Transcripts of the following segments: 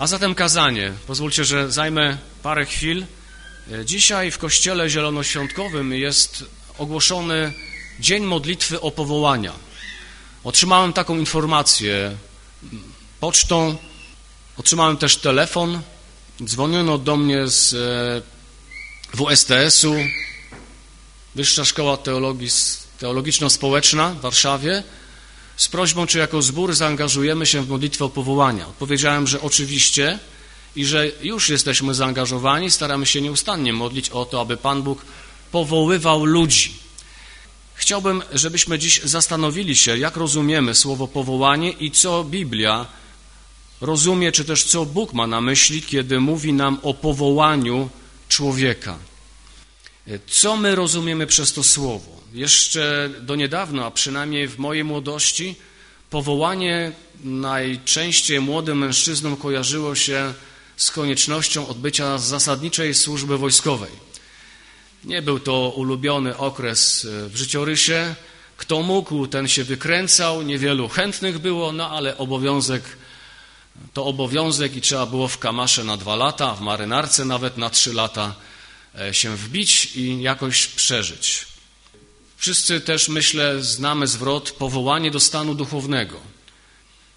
A zatem kazanie. Pozwólcie, że zajmę parę chwil. Dzisiaj w Kościele Zielonoświątkowym jest ogłoszony Dzień Modlitwy o Powołania. Otrzymałem taką informację pocztą, otrzymałem też telefon, dzwoniono do mnie z e, WSTS-u, Wyższa Szkoła Teologiczno-Społeczna w Warszawie, z prośbą, czy jako zbór zaangażujemy się w modlitwę powołania. Odpowiedziałem, że oczywiście i że już jesteśmy zaangażowani, staramy się nieustannie modlić o to, aby Pan Bóg powoływał ludzi. Chciałbym, żebyśmy dziś zastanowili się, jak rozumiemy słowo powołanie i co Biblia rozumie, czy też co Bóg ma na myśli, kiedy mówi nam o powołaniu człowieka. Co my rozumiemy przez to słowo? Jeszcze do niedawna, a przynajmniej w mojej młodości, powołanie najczęściej młodym mężczyznom kojarzyło się z koniecznością odbycia zasadniczej służby wojskowej. Nie był to ulubiony okres w życiorysie. Kto mógł, ten się wykręcał, niewielu chętnych było, no ale obowiązek to obowiązek i trzeba było w kamasze na dwa lata, w marynarce nawet na trzy lata e, się wbić i jakoś przeżyć. Wszyscy też, myślę, znamy zwrot powołanie do stanu duchownego.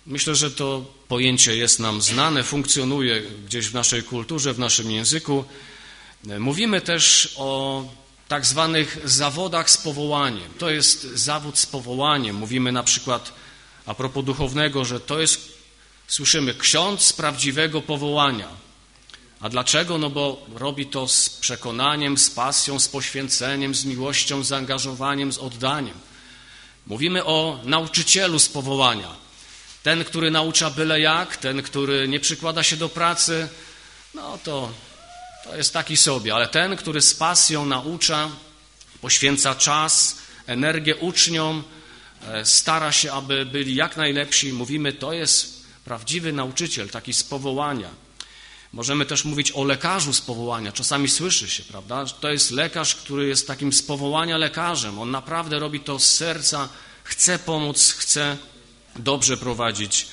Myślę, że to pojęcie jest nam znane, funkcjonuje gdzieś w naszej kulturze, w naszym języku. Mówimy też o tak zwanych zawodach z powołaniem. To jest zawód z powołaniem. Mówimy na przykład a propos duchownego, że to jest, słyszymy, ksiądz z prawdziwego powołania. A dlaczego? No bo robi to z przekonaniem, z pasją, z poświęceniem, z miłością, z zaangażowaniem, z oddaniem. Mówimy o nauczycielu z powołania. Ten, który naucza byle jak, ten, który nie przykłada się do pracy, no to, to jest taki sobie. Ale ten, który z pasją naucza, poświęca czas, energię uczniom, e, stara się, aby byli jak najlepsi, mówimy, to jest prawdziwy nauczyciel, taki z powołania. Możemy też mówić o lekarzu z powołania. Czasami słyszy się, prawda? To jest lekarz, który jest takim z powołania lekarzem. On naprawdę robi to z serca, chce pomóc, chce dobrze prowadzić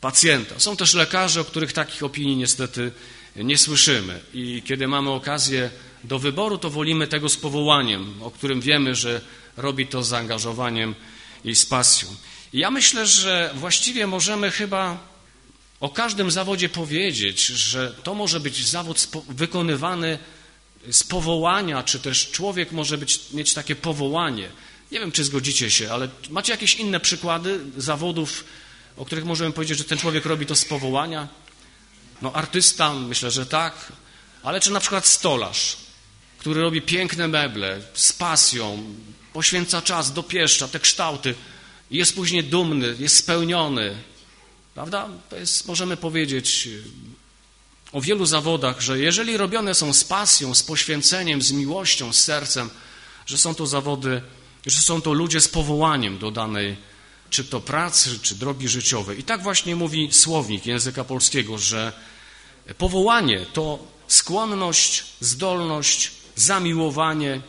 pacjenta. Są też lekarze, o których takich opinii niestety nie słyszymy. I kiedy mamy okazję do wyboru, to wolimy tego z powołaniem, o którym wiemy, że robi to z zaangażowaniem i z pasją. I ja myślę, że właściwie możemy chyba o każdym zawodzie powiedzieć, że to może być zawód wykonywany z powołania, czy też człowiek może być, mieć takie powołanie. Nie wiem, czy zgodzicie się, ale macie jakieś inne przykłady zawodów, o których możemy powiedzieć, że ten człowiek robi to z powołania? No, artysta, myślę, że tak, ale czy na przykład stolarz, który robi piękne meble z pasją, poświęca czas, dopieszcza te kształty, jest później dumny, jest spełniony, Prawda? Jest, możemy powiedzieć y, o wielu zawodach, że jeżeli robione są z pasją, z poświęceniem, z miłością, z sercem, że są to zawody, że są to ludzie z powołaniem do danej, czy to pracy, czy drogi życiowej. I tak właśnie mówi słownik języka polskiego, że powołanie to skłonność, zdolność, zamiłowanie,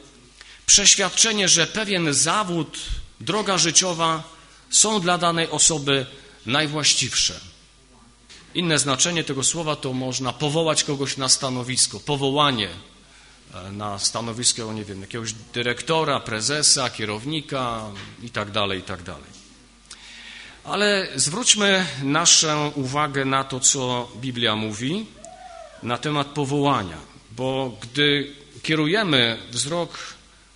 przeświadczenie, że pewien zawód, droga życiowa są dla danej osoby najwłaściwsze. Inne znaczenie tego słowa to można powołać kogoś na stanowisko, powołanie e, na stanowisko, nie wiem, jakiegoś dyrektora, prezesa, kierownika i tak dalej, i tak. Ale zwróćmy naszą uwagę na to, co Biblia mówi na temat powołania, bo gdy kierujemy wzrok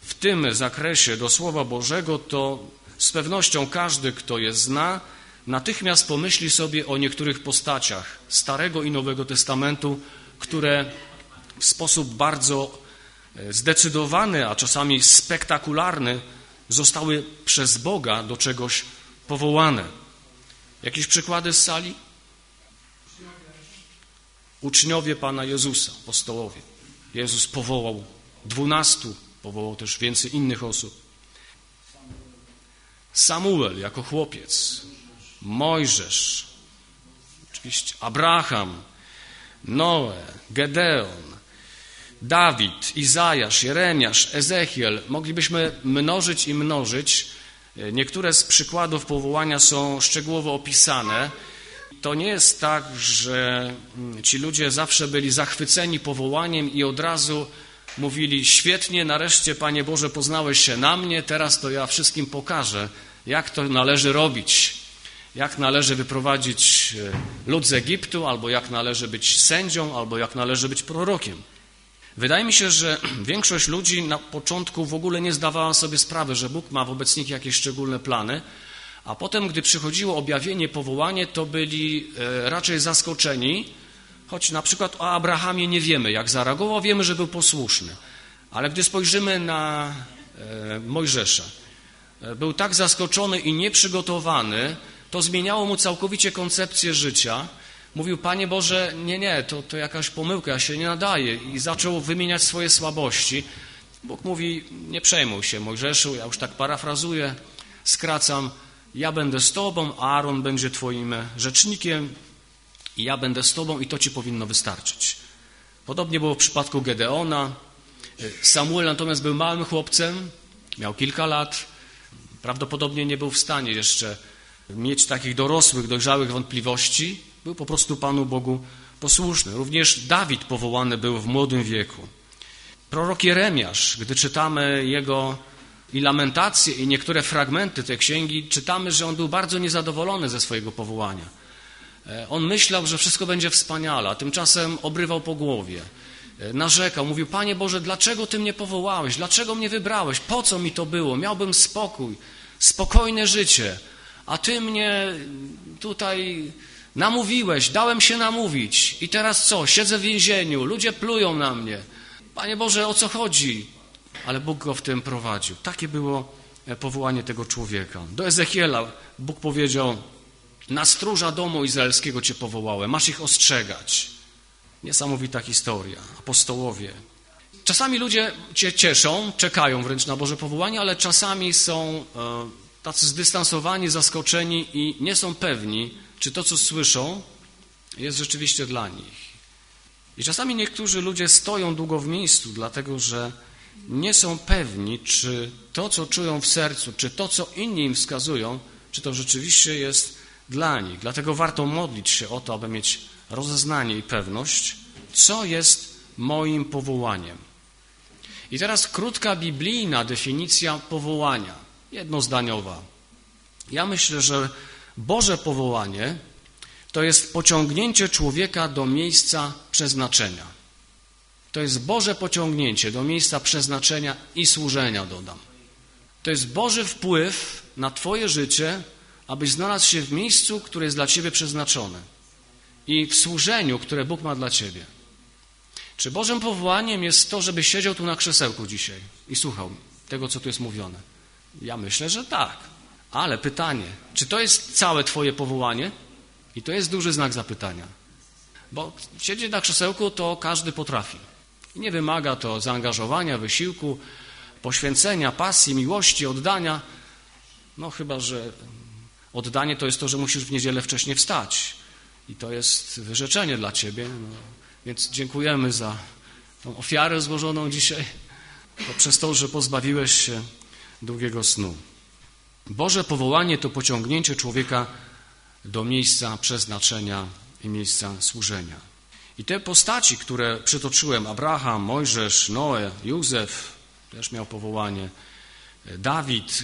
w tym zakresie do Słowa Bożego, to z pewnością każdy, kto je zna, natychmiast pomyśli sobie o niektórych postaciach Starego i Nowego Testamentu, które w sposób bardzo e, zdecydowany, a czasami spektakularny zostały przez Boga do czegoś powołane. Jakieś przykłady z sali? Uczniowie Pana Jezusa, apostołowie. Jezus powołał dwunastu, powołał też więcej innych osób. Samuel jako chłopiec Mojżesz, oczywiście Abraham, Noe, Gedeon, Dawid, Izajasz, Jeremiasz, Ezechiel. Moglibyśmy mnożyć i mnożyć. Niektóre z przykładów powołania są szczegółowo opisane. to nie jest tak, że mm, ci ludzie zawsze byli zachwyceni powołaniem i od razu mówili: Świetnie, nareszcie, Panie Boże, poznałeś się na mnie, teraz to ja wszystkim pokażę, jak to należy robić, jak należy wyprowadzić e, lud z Egiptu, albo jak należy być sędzią, albo jak należy być prorokiem. Wydaje mi się, że większość ludzi na początku w ogóle nie zdawała sobie sprawy, że Bóg ma wobec nich jakieś szczególne plany, a potem, gdy przychodziło objawienie, powołanie, to byli e, raczej zaskoczeni, choć na przykład o Abrahamie nie wiemy, jak zareagował, wiemy, że był posłuszny. Ale gdy spojrzymy na e, Mojżesza, był tak zaskoczony i nieprzygotowany, to zmieniało mu całkowicie koncepcję życia. Mówił, Panie Boże, nie, nie, to, to jakaś pomyłka, ja się nie nadaję. I zaczął wymieniać swoje słabości. Bóg mówi, nie przejmuj się, Mojżeszu, ja już tak parafrazuję, skracam, ja będę z Tobą, Aaron będzie Twoim rzecznikiem i ja będę z Tobą i to Ci powinno wystarczyć. Podobnie było w przypadku Gedeona. Samuel natomiast był małym chłopcem, miał kilka lat, prawdopodobnie nie był w stanie jeszcze mieć takich dorosłych, dojrzałych wątpliwości. Był po prostu Panu Bogu posłuszny. Również Dawid powołany był w młodym wieku. Prorok Jeremiasz, gdy czytamy jego i lamentacje, i niektóre fragmenty tej księgi, czytamy, że on był bardzo niezadowolony ze swojego powołania. E, on myślał, że wszystko będzie wspaniale, a tymczasem obrywał po głowie. E, narzekał, mówił, Panie Boże, dlaczego Ty mnie powołałeś? Dlaczego mnie wybrałeś? Po co mi to było? Miałbym spokój, spokojne życie, a Ty mnie tutaj namówiłeś, dałem się namówić i teraz co? Siedzę w więzieniu, ludzie plują na mnie. Panie Boże, o co chodzi? ale Bóg go w tym prowadził. Takie było e, powołanie tego człowieka. Do Ezechiela Bóg powiedział, na stróża domu izraelskiego cię powołałem, masz ich ostrzegać. Niesamowita historia. Apostołowie. Czasami ludzie cię cieszą, czekają wręcz na Boże powołanie, ale czasami są e, tacy zdystansowani, zaskoczeni i nie są pewni, czy to, co słyszą, jest rzeczywiście dla nich. I czasami niektórzy ludzie stoją długo w miejscu, dlatego że nie są pewni, czy to, co czują w sercu, czy to, co inni im wskazują, czy to rzeczywiście jest dla nich. Dlatego warto modlić się o to, aby mieć rozeznanie i pewność, co jest moim powołaniem. I teraz krótka biblijna definicja powołania, jednozdaniowa. Ja myślę, że Boże powołanie to jest pociągnięcie człowieka do miejsca przeznaczenia. To jest Boże pociągnięcie do miejsca przeznaczenia i służenia, dodam. To jest Boży wpływ na Twoje życie, abyś znalazł się w miejscu, które jest dla Ciebie przeznaczone i w służeniu, które Bóg ma dla Ciebie. Czy Bożym powołaniem jest to, żebyś siedział tu na krzesełku dzisiaj i słuchał tego, co tu jest mówione? Ja myślę, że tak. Ale pytanie, czy to jest całe Twoje powołanie? I to jest duży znak zapytania. Bo siedzieć na krzesełku to każdy potrafi. I nie wymaga to zaangażowania, wysiłku, poświęcenia, pasji, miłości, oddania. No chyba, że oddanie to jest to, że musisz w niedzielę wcześniej wstać. I to jest wyrzeczenie dla Ciebie. No, więc dziękujemy za tą ofiarę złożoną dzisiaj, poprzez to, że pozbawiłeś się długiego snu. Boże powołanie to pociągnięcie człowieka do miejsca przeznaczenia i miejsca służenia. I te postaci, które przytoczyłem, Abraham, Mojżesz, Noe, Józef, też miał powołanie, Dawid,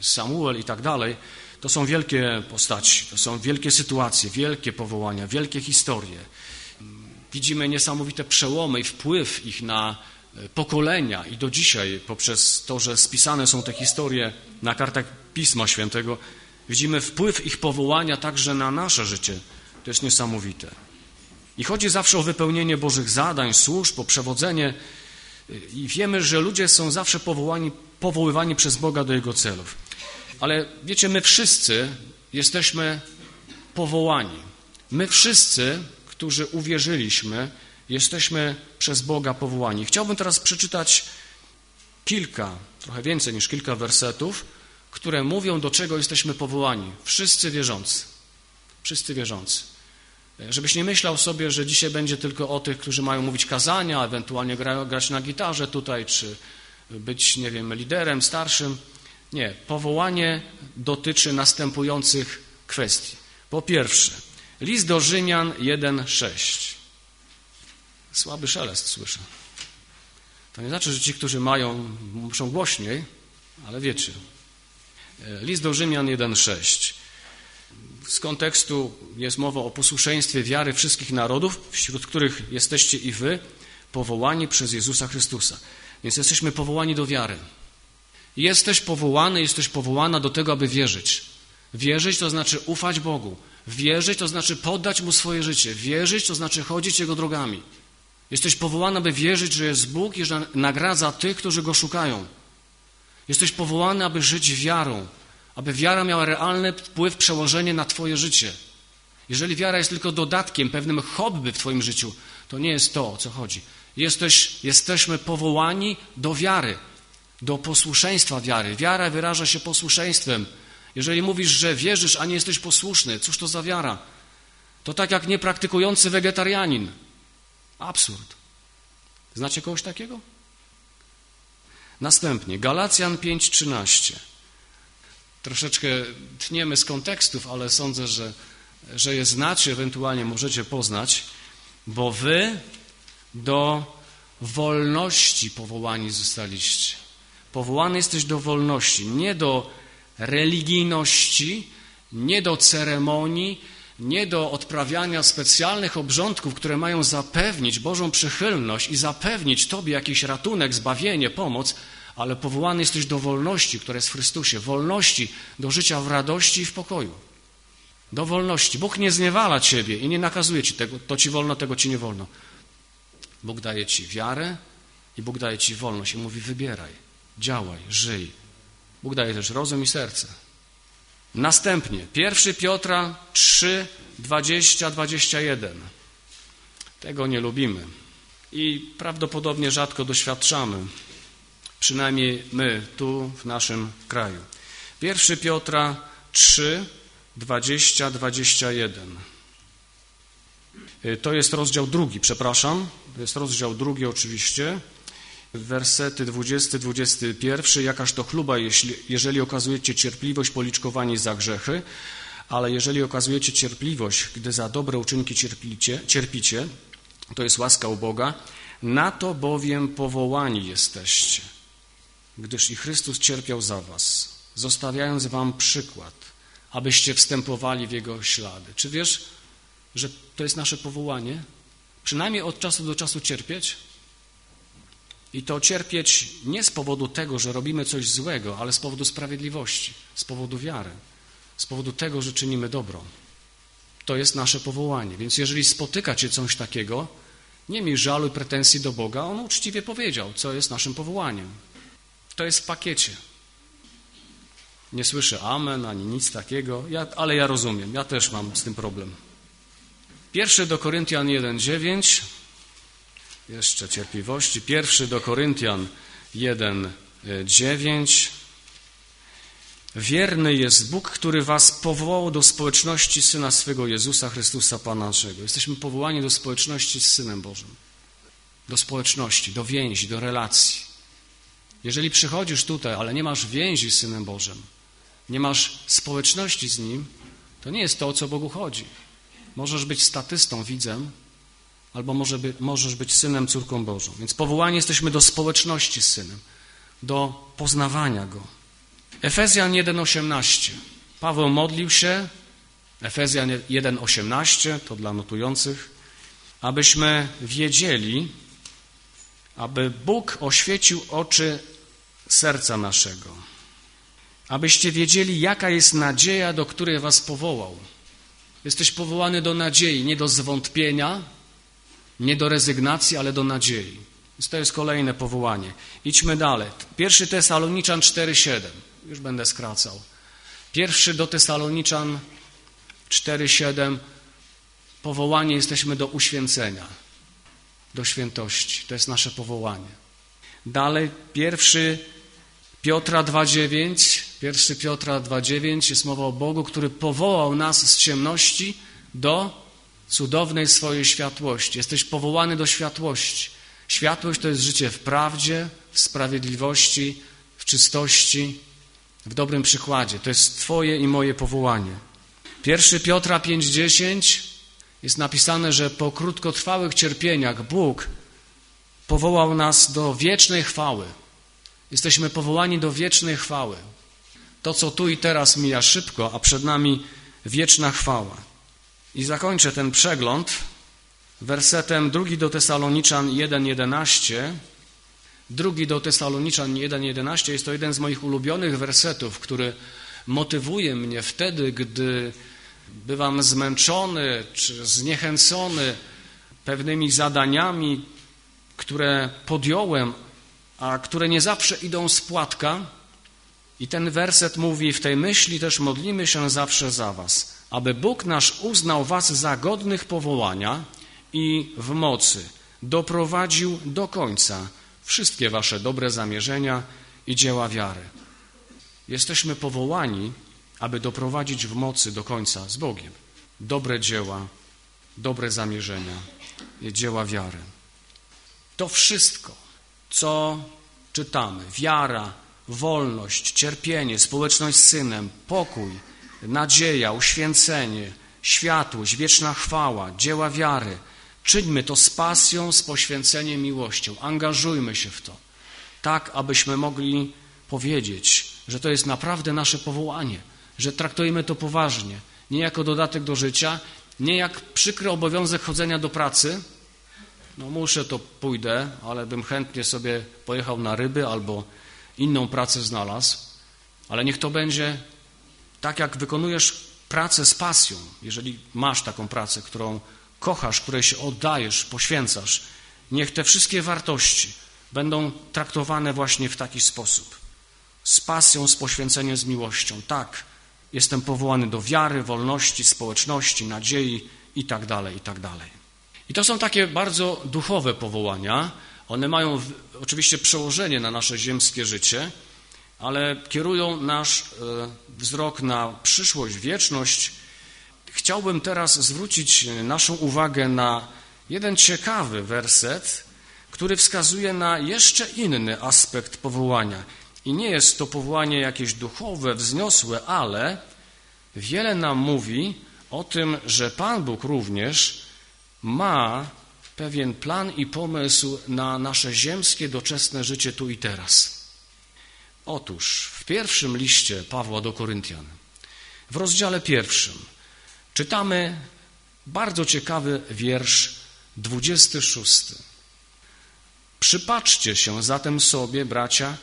Samuel i tak dalej, to są wielkie postaci, to są wielkie sytuacje, wielkie powołania, wielkie historie. Widzimy niesamowite przełomy i wpływ ich na pokolenia i do dzisiaj poprzez to, że spisane są te historie na kartach Pisma Świętego, widzimy wpływ ich powołania także na nasze życie. To jest niesamowite. I chodzi zawsze o wypełnienie Bożych zadań, służb, o przewodzenie. I wiemy, że ludzie są zawsze powołani, powoływani przez Boga do Jego celów. Ale wiecie, my wszyscy jesteśmy powołani. My wszyscy, którzy uwierzyliśmy, jesteśmy przez Boga powołani. Chciałbym teraz przeczytać kilka, trochę więcej niż kilka wersetów, które mówią, do czego jesteśmy powołani. Wszyscy wierzący. Wszyscy wierzący. Żebyś nie myślał sobie, że dzisiaj będzie tylko o tych, którzy mają mówić kazania, ewentualnie gra, grać na gitarze tutaj, czy być, nie wiem, liderem, starszym. Nie, powołanie dotyczy następujących kwestii. Po pierwsze, List do Rzymian 1,6. Słaby szelest słyszę. To nie znaczy, że ci, którzy mają, muszą głośniej, ale wiecie. E, list do Rzymian 1,6. Z kontekstu jest mowa o posłuszeństwie wiary wszystkich narodów, wśród których jesteście i wy, powołani przez Jezusa Chrystusa. Więc jesteśmy powołani do wiary. Jesteś powołany, jesteś powołana do tego, aby wierzyć. Wierzyć to znaczy ufać Bogu. Wierzyć to znaczy poddać Mu swoje życie. Wierzyć to znaczy chodzić Jego drogami. Jesteś powołany, aby wierzyć, że jest Bóg i że nagradza tych, którzy Go szukają. Jesteś powołany, aby żyć wiarą, aby wiara miała realny wpływ, przełożenie na Twoje życie. Jeżeli wiara jest tylko dodatkiem, pewnym hobby w Twoim życiu, to nie jest to, o co chodzi. Jesteś, jesteśmy powołani do wiary, do posłuszeństwa wiary. Wiara wyraża się posłuszeństwem. Jeżeli mówisz, że wierzysz, a nie jesteś posłuszny, cóż to za wiara? To tak jak niepraktykujący wegetarianin. Absurd. Znacie kogoś takiego? Następnie, Galacjan 5:13. Troszeczkę tniemy z kontekstów, ale sądzę, że, że je znacie, ewentualnie możecie poznać, bo wy do wolności powołani zostaliście. Powołany jesteś do wolności, nie do religijności, nie do ceremonii, nie do odprawiania specjalnych obrządków, które mają zapewnić Bożą przychylność i zapewnić Tobie jakiś ratunek, zbawienie, pomoc, ale powołany jesteś do wolności, która jest w Chrystusie, wolności do życia w radości i w pokoju. Do wolności. Bóg nie zniewala Ciebie i nie nakazuje Ci tego, to Ci wolno, tego Ci nie wolno. Bóg daje Ci wiarę i Bóg daje Ci wolność i mówi wybieraj, działaj, żyj. Bóg daje też rozum i serce. Następnie, 1 Piotra 3, 20, 21. Tego nie lubimy i prawdopodobnie rzadko doświadczamy, przynajmniej my tu w naszym kraju. 1 Piotra 3, 20, 21. To jest rozdział drugi, przepraszam. To jest rozdział drugi oczywiście. Wersety 20-21. Jakaż to chluba, jeśli, jeżeli okazujecie cierpliwość policzkowani za grzechy, ale jeżeli okazujecie cierpliwość, gdy za dobre uczynki cierpicie, cierpicie, to jest łaska u Boga, na to bowiem powołani jesteście, gdyż i Chrystus cierpiał za was, zostawiając wam przykład, abyście wstępowali w Jego ślady. Czy wiesz, że to jest nasze powołanie? Przynajmniej od czasu do czasu cierpieć? I to cierpieć nie z powodu tego, że robimy coś złego, ale z powodu sprawiedliwości, z powodu wiary, z powodu tego, że czynimy dobro. To jest nasze powołanie. Więc jeżeli spotyka cię coś takiego, nie miej żalu i pretensji do Boga. On uczciwie powiedział, co jest naszym powołaniem. To jest w pakiecie. Nie słyszę amen, ani nic takiego, ja, ale ja rozumiem, ja też mam z tym problem. Pierwszy do Koryntian 1,9 jeszcze cierpliwości. Pierwszy do Koryntian 1:9. Wierny jest Bóg, który was powołał do społeczności Syna swego Jezusa Chrystusa Pana naszego. Jesteśmy powołani do społeczności z Synem Bożym. Do społeczności, do więzi, do relacji. Jeżeli przychodzisz tutaj, ale nie masz więzi z Synem Bożym, nie masz społeczności z Nim, to nie jest to, o co Bogu chodzi. Możesz być statystą, widzem, albo może by, możesz być synem, córką Bożą. Więc powołani jesteśmy do społeczności z synem, do poznawania go. Efezjan 1:18. Paweł modlił się, Efezjan 1:18, to dla notujących, abyśmy wiedzieli, aby Bóg oświecił oczy serca naszego, abyście wiedzieli, jaka jest nadzieja, do której was powołał. Jesteś powołany do nadziei, nie do zwątpienia, nie do rezygnacji, ale do nadziei. Więc to jest kolejne powołanie. Idźmy dalej. Pierwszy Tesaloniczan 4,7. Już będę skracał. Pierwszy do Tesaloniczan 4,7. Powołanie jesteśmy do uświęcenia, do świętości. To jest nasze powołanie. Dalej, pierwszy Piotra 2,9. Pierwszy Piotra 2,9 jest mowa o Bogu, który powołał nas z ciemności do cudownej swojej światłości. Jesteś powołany do światłości. Światłość to jest życie w prawdzie, w sprawiedliwości, w czystości, w dobrym przykładzie. To jest Twoje i moje powołanie. 1 Piotra 5,10 jest napisane, że po krótkotrwałych cierpieniach Bóg powołał nas do wiecznej chwały. Jesteśmy powołani do wiecznej chwały. To, co tu i teraz mija szybko, a przed nami wieczna chwała. I zakończę ten przegląd wersetem 2 do Tesaloniczan 1:11. Drugi do Tesaloniczan 1:11 jest to jeden z moich ulubionych wersetów, który motywuje mnie wtedy, gdy bywam zmęczony czy zniechęcony pewnymi zadaniami, które podjąłem, a które nie zawsze idą z płatka. I ten werset mówi: W tej myśli też modlimy się zawsze za Was, aby Bóg nasz uznał Was za godnych powołania i w mocy doprowadził do końca wszystkie Wasze dobre zamierzenia i dzieła wiary. Jesteśmy powołani, aby doprowadzić w mocy do końca z Bogiem dobre dzieła, dobre zamierzenia i dzieła wiary. To wszystko, co czytamy, wiara, wolność, cierpienie, społeczność z Synem, pokój, nadzieja, uświęcenie, światłość, wieczna chwała, dzieła wiary, czyńmy to z pasją, z poświęceniem, miłością. Angażujmy się w to, tak abyśmy mogli powiedzieć, że to jest naprawdę nasze powołanie, że traktujemy to poważnie, nie jako dodatek do życia, nie jak przykry obowiązek chodzenia do pracy. No muszę, to pójdę, ale bym chętnie sobie pojechał na ryby albo inną pracę znalazł, ale niech to będzie tak, jak wykonujesz pracę z pasją, jeżeli masz taką pracę, którą kochasz, której się oddajesz, poświęcasz. Niech te wszystkie wartości będą traktowane właśnie w taki sposób. Z pasją, z poświęceniem, z miłością. Tak, jestem powołany do wiary, wolności, społeczności, nadziei i tak dalej, i tak. I to są takie bardzo duchowe powołania. One mają oczywiście przełożenie na nasze ziemskie życie, ale kierują nasz e, wzrok na przyszłość, wieczność. Chciałbym teraz zwrócić naszą uwagę na jeden ciekawy werset, który wskazuje na jeszcze inny aspekt powołania. I nie jest to powołanie jakieś duchowe, wzniosłe, ale wiele nam mówi o tym, że Pan Bóg również ma pewien plan i pomysł na nasze ziemskie, doczesne życie tu i teraz. Otóż w pierwszym liście Pawła do Koryntian, w rozdziale pierwszym, czytamy bardzo ciekawy wiersz 26. Przypatrzcie się zatem sobie, bracia,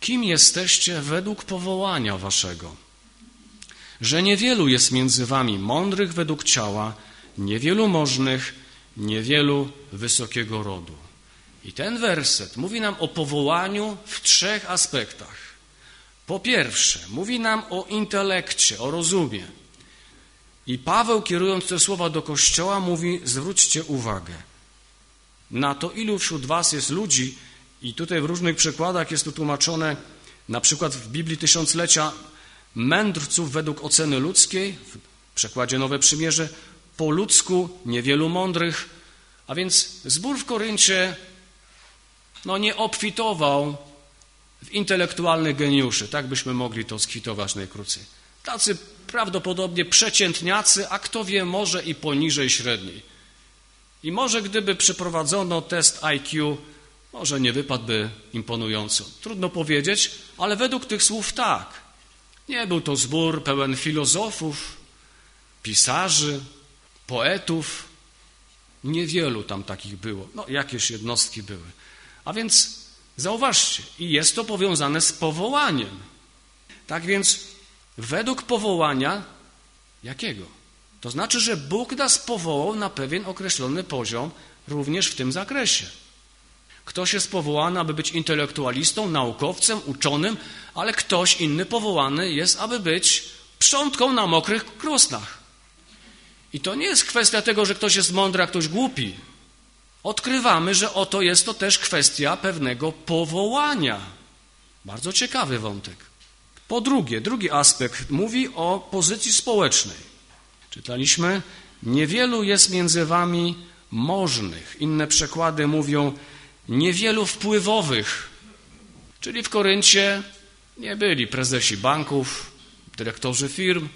kim jesteście według powołania waszego. Że niewielu jest między wami mądrych według ciała, niewielu możnych, niewielu wysokiego rodu. I ten werset mówi nam o powołaniu w trzech aspektach. Po pierwsze, mówi nam o intelekcie, o rozumie. I Paweł, kierując te słowa do kościoła, mówi: zwróćcie uwagę na to, ilu wśród was jest ludzi, i tutaj w różnych przykładach jest to tłumaczone, na przykład w Biblii Tysiąclecia, mędrców według oceny ludzkiej, w przekładzie Nowe Przymierze, po ludzku niewielu mądrych, a więc zbór w Koryncie no, nie obfitował w intelektualnych geniuszy, tak byśmy mogli to skwitować najkrócej. Tacy prawdopodobnie przeciętniacy, a kto wie, może i poniżej średniej. I może gdyby przeprowadzono test IQ, może nie wypadłby imponująco. Trudno powiedzieć, ale według tych słów tak. Nie był to zbór pełen filozofów, pisarzy, poetów. Niewielu tam takich było. No, jakieś jednostki były. A więc zauważcie, i jest to powiązane z powołaniem. Tak więc, według powołania jakiego? To znaczy, że Bóg nas powołał na pewien określony poziom również w tym zakresie. Ktoś jest powołany, aby być intelektualistą, naukowcem, uczonym, ale ktoś inny powołany jest, aby być przątką na mokrych krosnach. I to nie jest kwestia tego, że ktoś jest mądry, a ktoś głupi. Odkrywamy, że oto jest to też kwestia pewnego powołania. Bardzo ciekawy wątek. Po drugie, drugi aspekt mówi o pozycji społecznej. Czytaliśmy, niewielu jest między wami możnych. Inne przekłady mówią, niewielu wpływowych. Czyli w Koryncie nie byli prezesi banków, dyrektorzy firm,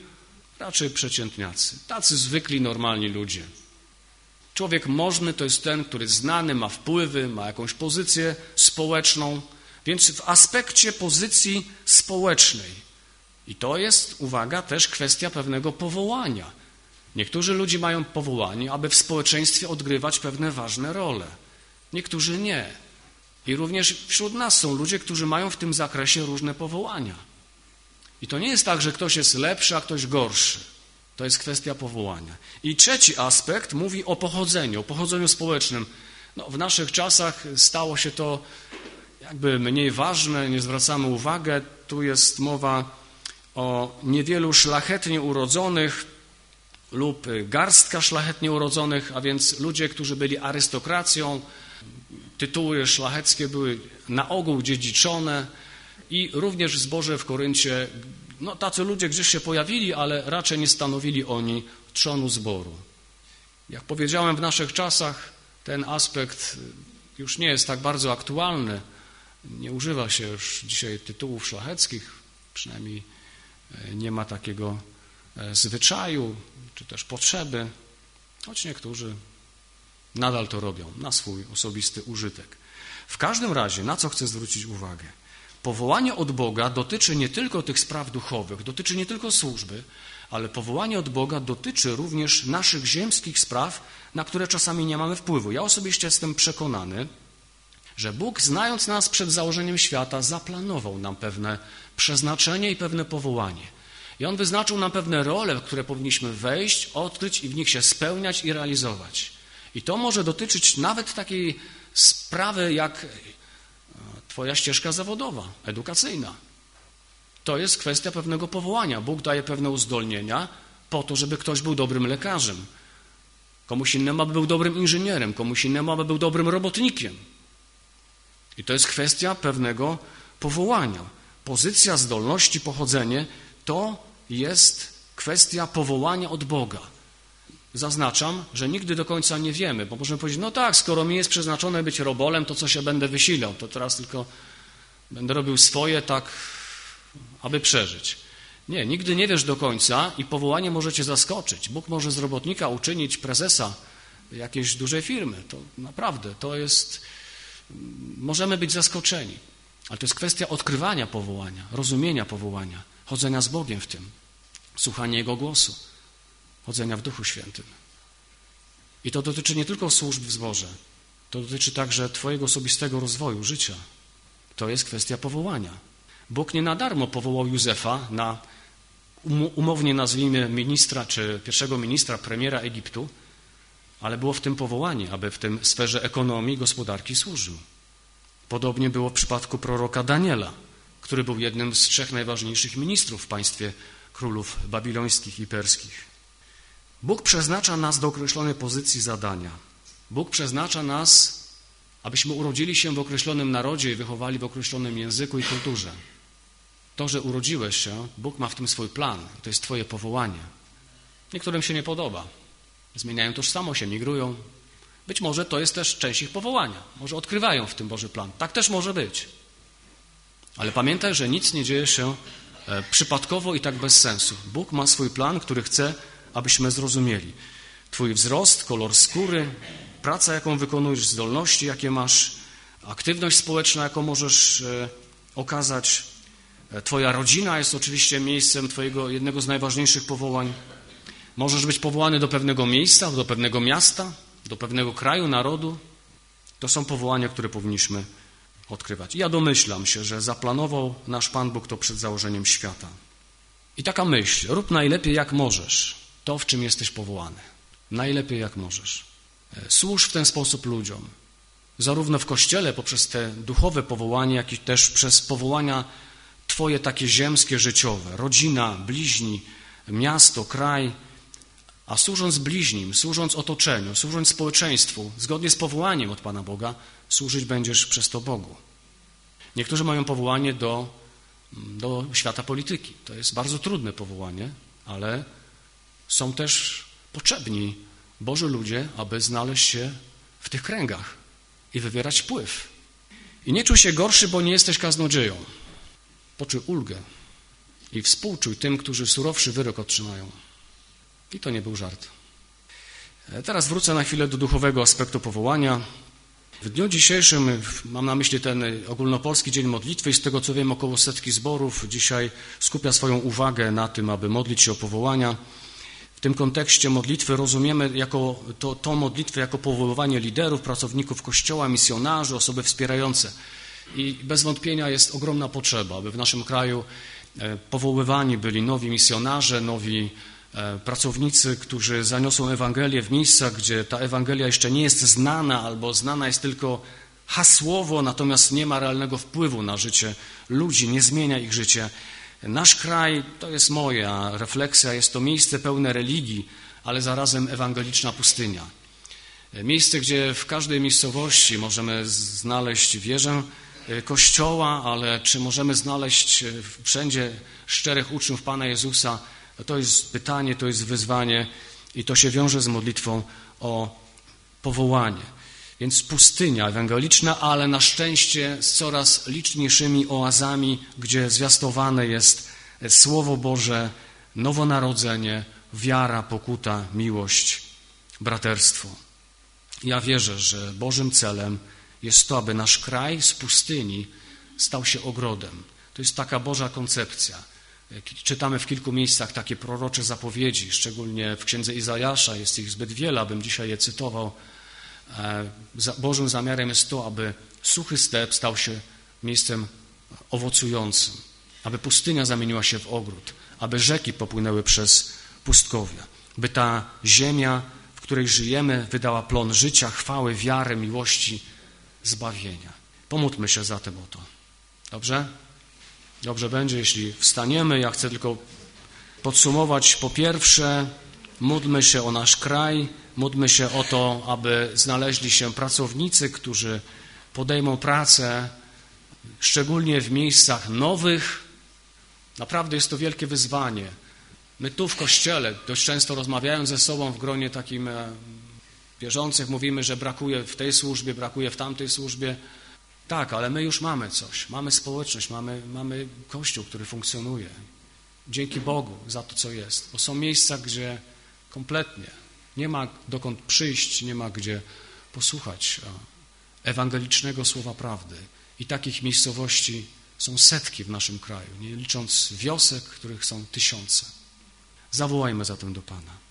raczej przeciętniacy, tacy zwykli, normalni ludzie. Człowiek możny to jest ten, który znany, ma wpływy, ma jakąś pozycję społeczną, więc w aspekcie pozycji społecznej. I to jest, uwaga, też kwestia pewnego powołania. Niektórzy ludzie mają powołanie, aby w społeczeństwie odgrywać pewne ważne role. Niektórzy nie. I również wśród nas są ludzie, którzy mają w tym zakresie różne powołania. I to nie jest tak, że ktoś jest lepszy, a ktoś gorszy. To jest kwestia powołania. I trzeci aspekt mówi o pochodzeniu, o pochodzeniu społecznym. No, w naszych czasach stało się to jakby mniej ważne, nie zwracamy uwagi. Tu jest mowa o niewielu szlachetnie urodzonych lub garstka szlachetnie urodzonych, a więc ludzie, którzy byli arystokracją, tytuły szlacheckie były na ogół dziedziczone i również w zborze w Koryncie no, tacy ludzie gdzieś się pojawili, ale raczej nie stanowili oni trzonu zboru. Jak powiedziałem, w naszych czasach ten aspekt już nie jest tak bardzo aktualny. Nie używa się już dzisiaj tytułów szlacheckich, przynajmniej e, nie ma takiego e, zwyczaju czy też potrzeby, choć niektórzy nadal to robią na swój osobisty użytek. W każdym razie, na co chcę zwrócić uwagę? Powołanie od Boga dotyczy nie tylko tych spraw duchowych, dotyczy nie tylko służby, ale powołanie od Boga dotyczy również naszych ziemskich spraw, na które czasami nie mamy wpływu. Ja osobiście jestem przekonany, że Bóg, znając nas przed założeniem świata, zaplanował nam pewne przeznaczenie i pewne powołanie. I On wyznaczył nam pewne role, w które powinniśmy wejść, odkryć i w nich się spełniać i realizować. I to może dotyczyć nawet takiej sprawy jak Twoja ścieżka zawodowa, edukacyjna. To jest kwestia pewnego powołania. Bóg daje pewne uzdolnienia po to, żeby ktoś był dobrym lekarzem. Komuś innemu, aby był dobrym inżynierem, komuś innemu, aby był dobrym robotnikiem. I to jest kwestia pewnego powołania. Pozycja, zdolności, pochodzenie to jest kwestia powołania od Boga. Zaznaczam, że nigdy do końca nie wiemy, bo możemy powiedzieć, no tak, skoro mi jest przeznaczone być robolem, to co się będę wysilał, to teraz tylko będę robił swoje tak, aby przeżyć. Nie, nigdy nie wiesz do końca i powołanie może cię zaskoczyć. Bóg może z robotnika uczynić prezesa jakiejś dużej firmy. To naprawdę, to jest, możemy być zaskoczeni. Ale to jest kwestia odkrywania powołania, rozumienia powołania, chodzenia z Bogiem w tym, słuchania Jego głosu chodzenia w Duchu Świętym. I to dotyczy nie tylko służb w zborze, to dotyczy także Twojego osobistego rozwoju, życia. To jest kwestia powołania. Bóg nie na darmo powołał Józefa na umownie nazwijmy ministra, czy pierwszego ministra, premiera Egiptu, ale było w tym powołanie, aby w tym sferze ekonomii, gospodarki służył. Podobnie było w przypadku proroka Daniela, który był jednym z trzech najważniejszych ministrów w państwie królów babilońskich i perskich. Bóg przeznacza nas do określonej pozycji zadania. Bóg przeznacza nas, abyśmy urodzili się w określonym narodzie i wychowali w określonym języku i kulturze. To, że urodziłeś się, Bóg ma w tym swój plan. To jest Twoje powołanie. Niektórym się nie podoba. Zmieniają tożsamość, migrują. Być może to jest też część ich powołania. Może odkrywają w tym Boży plan. Tak też może być. Ale pamiętaj, że nic nie dzieje się e, przypadkowo i tak bez sensu. Bóg ma swój plan, który chce abyśmy zrozumieli. Twój wzrost, kolor skóry, praca, jaką wykonujesz, zdolności, jakie masz, aktywność społeczna, jaką możesz e, okazać. E, twoja rodzina jest oczywiście miejscem Twojego jednego z najważniejszych powołań. Możesz być powołany do pewnego miejsca, do pewnego miasta, do pewnego kraju, narodu. To są powołania, które powinniśmy odkrywać. Ja domyślam się, że zaplanował nasz Pan Bóg to przed założeniem świata. I taka myśl, rób najlepiej jak możesz to, w czym jesteś powołany. Najlepiej jak możesz. E, służ w ten sposób ludziom. Zarówno w Kościele poprzez te duchowe powołanie, jak i też przez powołania Twoje takie ziemskie, życiowe. Rodzina, bliźni, miasto, kraj. A służąc bliźnim, służąc otoczeniu, służąc społeczeństwu, zgodnie z powołaniem od Pana Boga, służyć będziesz przez to Bogu. Niektórzy mają powołanie do, do świata polityki. To jest bardzo trudne powołanie, ale są też potrzebni Boży ludzie, aby znaleźć się w tych kręgach i wywierać wpływ. I nie czuj się gorszy, bo nie jesteś kaznodzieją. Poczuj ulgę i współczuj tym, którzy surowszy wyrok otrzymają. I to nie był żart. E, teraz wrócę na chwilę do duchowego aspektu powołania. W dniu dzisiejszym mam na myśli ten ogólnopolski dzień modlitwy i z tego co wiem około setki zborów dzisiaj skupia swoją uwagę na tym, aby modlić się o powołania. W tym kontekście modlitwy rozumiemy jako, to, to modlitwę jako powoływanie liderów, pracowników Kościoła, misjonarzy, osoby wspierające. I bez wątpienia jest ogromna potrzeba, aby w naszym kraju e, powoływani byli nowi misjonarze, nowi e, pracownicy, którzy zaniosą Ewangelię w miejscach, gdzie ta Ewangelia jeszcze nie jest znana albo znana jest tylko hasłowo, natomiast nie ma realnego wpływu na życie ludzi, nie zmienia ich życia. Nasz kraj to jest moja refleksja, jest to miejsce pełne religii, ale zarazem ewangeliczna pustynia. Miejsce, gdzie w każdej miejscowości możemy znaleźć wieżę e, kościoła, ale czy możemy znaleźć e, wszędzie szczerych uczniów Pana Jezusa, to jest pytanie, to jest wyzwanie i to się wiąże z modlitwą o powołanie. Więc pustynia ewangeliczna, ale na szczęście z coraz liczniejszymi oazami, gdzie zwiastowane jest Słowo Boże, nowonarodzenie, wiara, pokuta, miłość, braterstwo. Ja wierzę, że Bożym celem jest to, aby nasz kraj z pustyni stał się ogrodem. To jest taka Boża koncepcja. Czytamy w kilku miejscach takie prorocze zapowiedzi, szczególnie w księdze Izajasza, jest ich zbyt wiele, abym dzisiaj je cytował. E, Bożym zamiarem jest to, aby suchy step stał się miejscem owocującym, aby pustynia zamieniła się w ogród, aby rzeki popłynęły przez pustkowia, by ta ziemia, w której żyjemy, wydała plon życia, chwały, wiary, miłości, zbawienia. Pomódlmy się zatem o to. Dobrze? Dobrze będzie, jeśli wstaniemy. Ja chcę tylko podsumować. Po pierwsze, módlmy się o nasz kraj, Módlmy się o to, aby znaleźli się pracownicy, którzy podejmą pracę, szczególnie w miejscach nowych. Naprawdę jest to wielkie wyzwanie. My tu w kościele, dość często rozmawiając ze sobą w gronie takim e, wierzących, mówimy, że brakuje w tej służbie, brakuje w tamtej służbie. Tak, ale my już mamy coś. Mamy społeczność, mamy, mamy kościół, który funkcjonuje. Dzięki Bogu za to, co jest. Bo są miejsca, gdzie kompletnie nie ma dokąd przyjść, nie ma gdzie posłuchać ewangelicznego słowa prawdy. I takich miejscowości są setki w naszym kraju, nie licząc wiosek, których są tysiące. Zawołajmy zatem do Pana.